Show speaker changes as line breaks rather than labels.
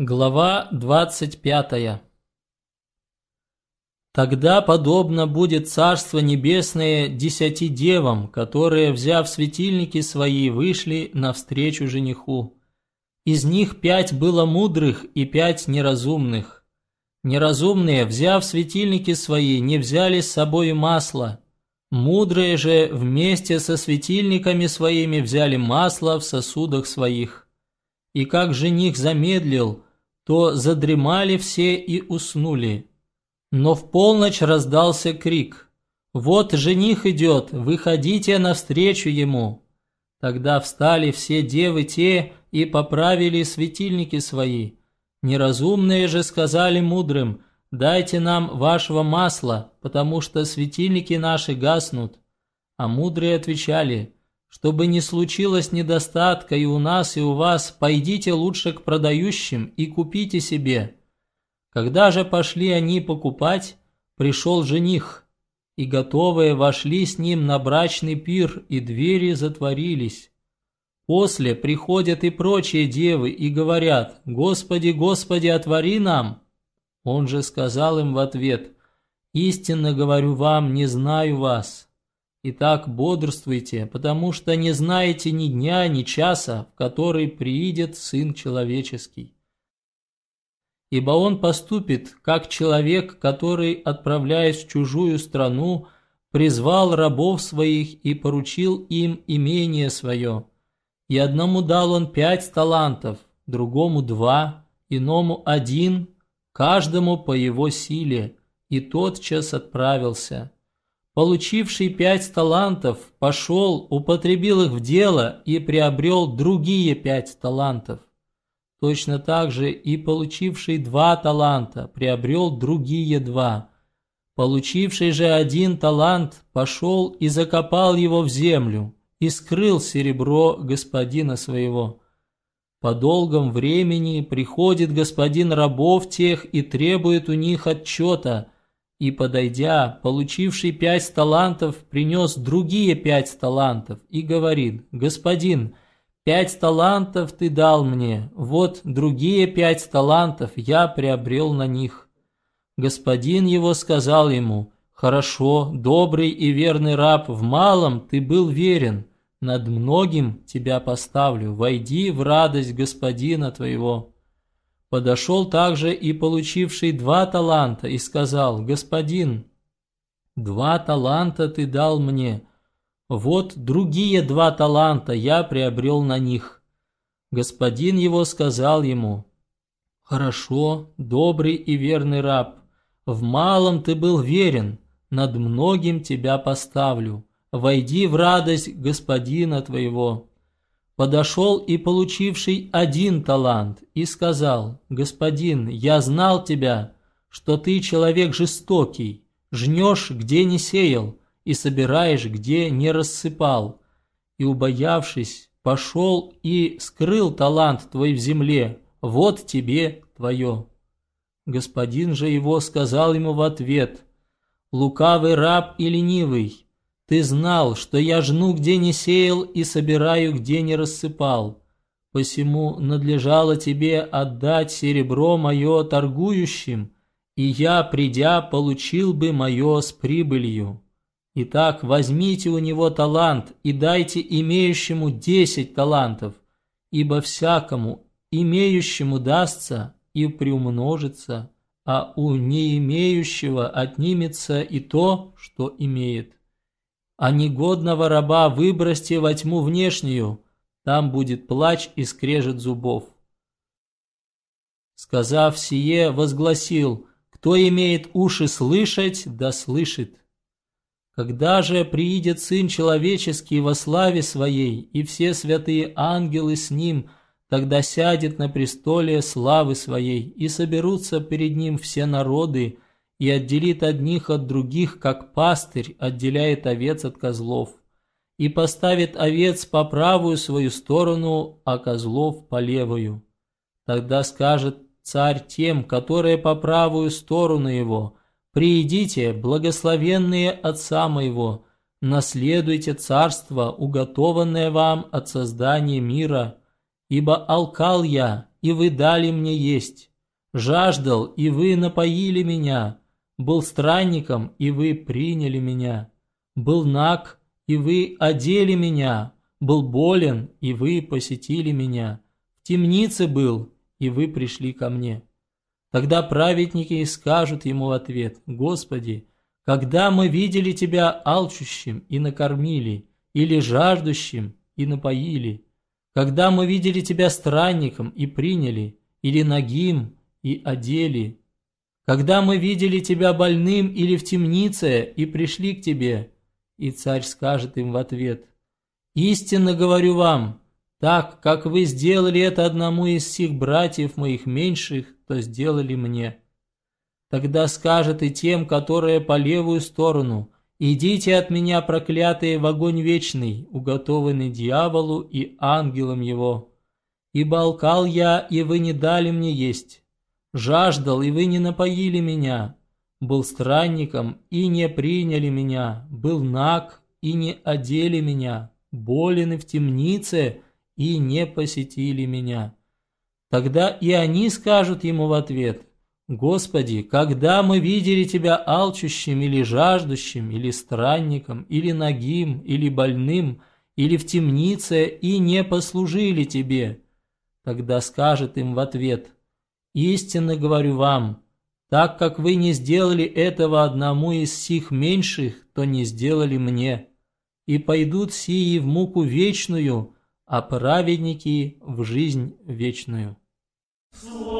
Глава 25 Тогда подобно будет Царство Небесное десяти девам, которые, взяв светильники свои, вышли навстречу жениху. Из них пять было мудрых и пять неразумных. Неразумные, взяв светильники свои, не взяли с собой масло. Мудрые же вместе со светильниками своими взяли масло в сосудах своих. И как жених замедлил – то задремали все и уснули. Но в полночь раздался крик «Вот жених идет, выходите навстречу ему!» Тогда встали все девы те и поправили светильники свои. Неразумные же сказали мудрым «Дайте нам вашего масла, потому что светильники наши гаснут». А мудрые отвечали чтобы не случилось недостатка и у нас, и у вас, пойдите лучше к продающим и купите себе. Когда же пошли они покупать, пришел жених, и готовые вошли с ним на брачный пир, и двери затворились. После приходят и прочие девы и говорят, «Господи, Господи, отвори нам!» Он же сказал им в ответ, «Истинно говорю вам, не знаю вас». Итак, бодрствуйте, потому что не знаете ни дня, ни часа, в который приидет Сын Человеческий. Ибо Он поступит, как человек, который, отправляясь в чужую страну, призвал рабов своих и поручил им имение свое. И одному дал он пять талантов, другому два, иному один, каждому по его силе, и тотчас отправился получивший пять талантов, пошел, употребил их в дело и приобрел другие пять талантов. Точно так же и получивший два таланта приобрел другие два. Получивший же один талант пошел и закопал его в землю и скрыл серебро господина своего. По долгом времени приходит господин рабов тех и требует у них отчета – и, подойдя, получивший пять талантов, принес другие пять талантов и говорит, «Господин, пять талантов ты дал мне, вот другие пять талантов я приобрел на них». Господин его сказал ему, «Хорошо, добрый и верный раб, в малом ты был верен, над многим тебя поставлю, войди в радость господина твоего». Подошел также и получивший два таланта и сказал, «Господин, два таланта ты дал мне, вот другие два таланта я приобрел на них». Господин его сказал ему, «Хорошо, добрый и верный раб, в малом ты был верен, над многим тебя поставлю, войди в радость господина твоего» подошел и получивший один талант, и сказал, «Господин, я знал тебя, что ты человек жестокий, жнешь, где не сеял, и собираешь, где не рассыпал, и, убоявшись, пошел и скрыл талант твой в земле, вот тебе твое». Господин же его сказал ему в ответ, «Лукавый раб и ленивый, ты знал, что я жну, где не сеял, и собираю, где не рассыпал. Посему надлежало тебе отдать серебро мое торгующим, и я, придя, получил бы мое с прибылью. Итак, возьмите у него талант и дайте имеющему десять талантов, ибо всякому имеющему дастся и приумножится, а у не имеющего отнимется и то, что имеет а негодного раба выбросьте во тьму внешнюю, там будет плач и скрежет зубов. Сказав сие, возгласил, кто имеет уши слышать, да слышит. Когда же приидет Сын Человеческий во славе Своей, и все святые ангелы с Ним, тогда сядет на престоле славы Своей, и соберутся перед Ним все народы, и отделит одних от других, как пастырь отделяет овец от козлов, и поставит овец по правую свою сторону, а козлов по левую. Тогда скажет царь тем, которые по правую сторону его, «Приидите, благословенные отца моего, наследуйте царство, уготованное вам от создания мира, ибо алкал я, и вы дали мне есть, жаждал, и вы напоили меня, был странником, и вы приняли меня, был наг, и вы одели меня, был болен, и вы посетили меня, в темнице был, и вы пришли ко мне». Тогда праведники скажут ему в ответ, «Господи, когда мы видели Тебя алчущим и накормили, или жаждущим и напоили, когда мы видели Тебя странником и приняли, или нагим и одели, когда мы видели Тебя больным или в темнице и пришли к Тебе». И царь скажет им в ответ, «Истинно говорю вам, так, как вы сделали это одному из всех братьев моих меньших, то сделали мне. Тогда скажет и тем, которые по левую сторону, «Идите от меня, проклятые, в огонь вечный, уготованный дьяволу и ангелам его. Ибо алкал я, и вы не дали мне есть, жаждал, и вы не напоили меня, был странником, и не приняли меня, был наг, и не одели меня, болен и в темнице, и не посетили меня. Тогда и они скажут ему в ответ, «Господи, когда мы видели Тебя алчущим или жаждущим, или странником, или нагим, или больным, или в темнице, и не послужили Тебе?» Тогда скажет им в ответ, «Истинно говорю вам, так как вы не сделали этого одному из сих меньших, то не сделали мне. И пойдут сии в муку вечную, а праведники в жизнь вечную. Слово